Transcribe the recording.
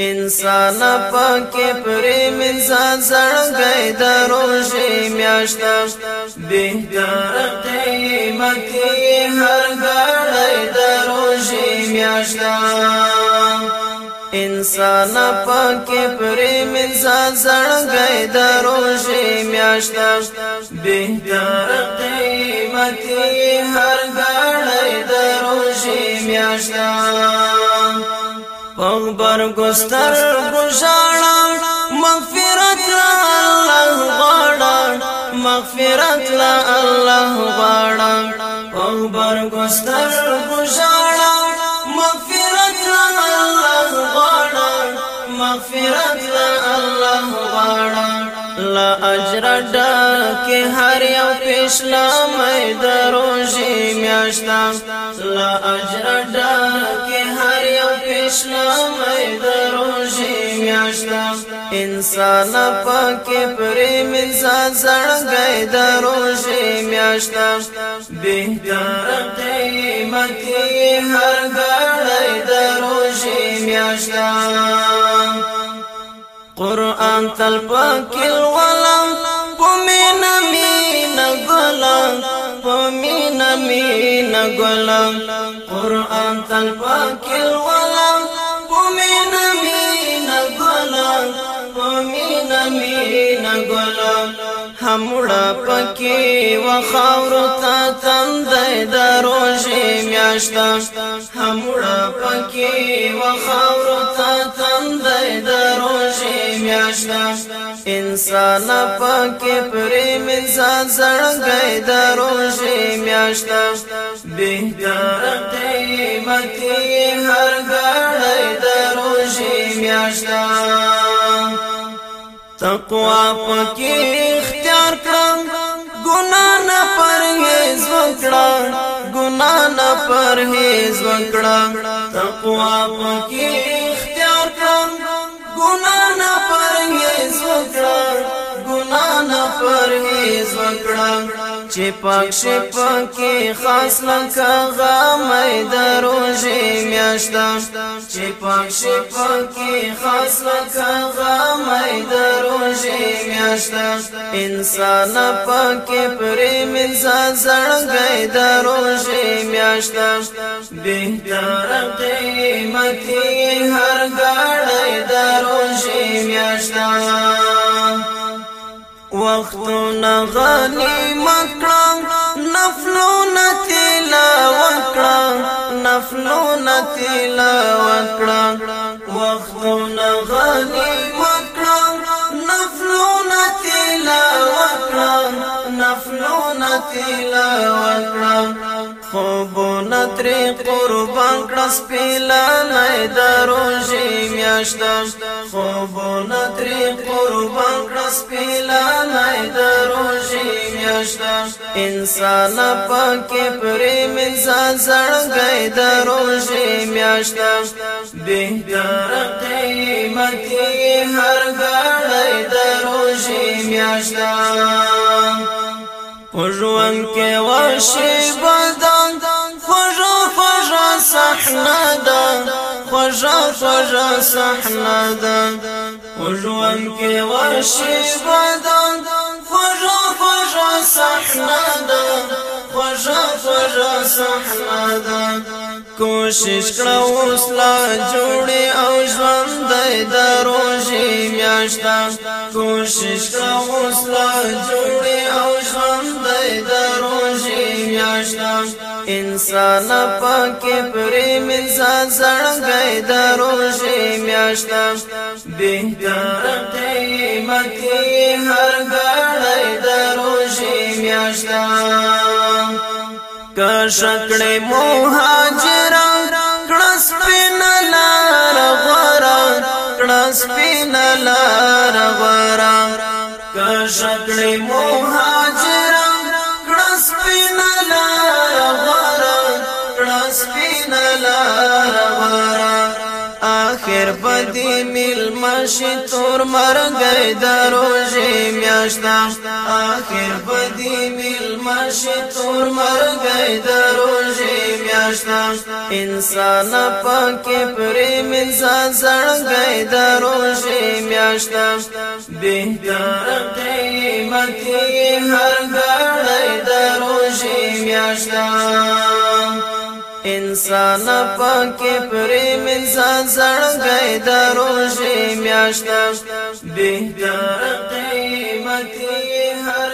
انسان پاکې پرې من ځان زړګې دروژې میاشت بهتر قیمت هر غړې دروژې میاشت انسان پاکې پرې من ځان زړګې دروژې میاشت بهتر قیمت هر غړې دروژې میاشت اغبر گستر گشاڑا مغفرت لا الله غاڑا مغفرت لا الله غاڑا اغبر گستر گشاڑا مغفرت لا الله غاڑا مغفرت لا الله غاڑا لا اجر کے ہر یو پښلا مې دروځي میاشتا لا اجر کے ہر اسلام دروشي میاشتا انسان پاکه پرې منځان زړګي دروشي میاشتا بهتر قیمت هر غړې دروشي میاشتا قران تل پاکل مینا ګلم قران تل پاکل ولا په مینا مینا ګلم په مینا مینا ګلم همړه پکې وخاور تا تندې دروځي میاشتا همړه پکې وخاور تا تندې دروځي میاشتا انسان پکې پرې مزا زړګې میاشتا بهتر قیمتی هر گړی د روژې میاشتا تقوا پکې اختیار کړم ګنا نه پرهیز وکړه ګنا نه پرهیز وکړه تقوا پکې اختیار کړم ګنا نه پرهیز وکړه پرهیز وکړم چې پاک شي پاکي خاص لکه غمې دروځي میاشتم چې پاک شي پاکي خاص لکه غمې دروځي میاشتم انسان پاکي پرې منځه زړګې دروځي میاشتم بهتر قیمتي هر ګړې دروځي میاشتم وختونه غنیمت کړه نفلونه تلاوت کړه نفلونه تلاوت کړه وختونه غنیمت کړه نفلونه تلاوت کړه نفلونه تلاوت کړه خوبونه تری قربان کړه سپیلا میدان دشتم خوبونه تری قربان کړس پیلا لای دروږي میاشتم انسان پکې پرې منځان زړګي دروږي میاشتم بهتر قیمت هر غړی دروږي میاشتم پژوان کې واشي بدن خوږه خوږه صحنه ده خوژا خوژا صحنا دا وژوان کې ورشي بدن خوژا خوژا صحنا دا خوژا خوژا صحنا دا کوشش کړه وسلا جوړي او ژوند د روزي میاشتا کوشش کړه وسلا جوړي انسان پاکه پرې منځا زړګې درو شي میاشتا بهتر قیمت هر غړې درو شي میاشتا کا شکړې مهاجر کړس پن لار غرا کړس پن لار غرا کا شکړې مهاجر کې مل ماشي تور مرګي دروځي میاشتا اخر بدی مل ماشي تور مرګي دروځي میاشتا انسان پکې پرې من ځان زړګي دروځي میاشتا بهتر قیمتي هر غړې دروځي میاشتا انسان پاکې پرې من ځان زړګې دروژې میاشت بهتر قیمتي هر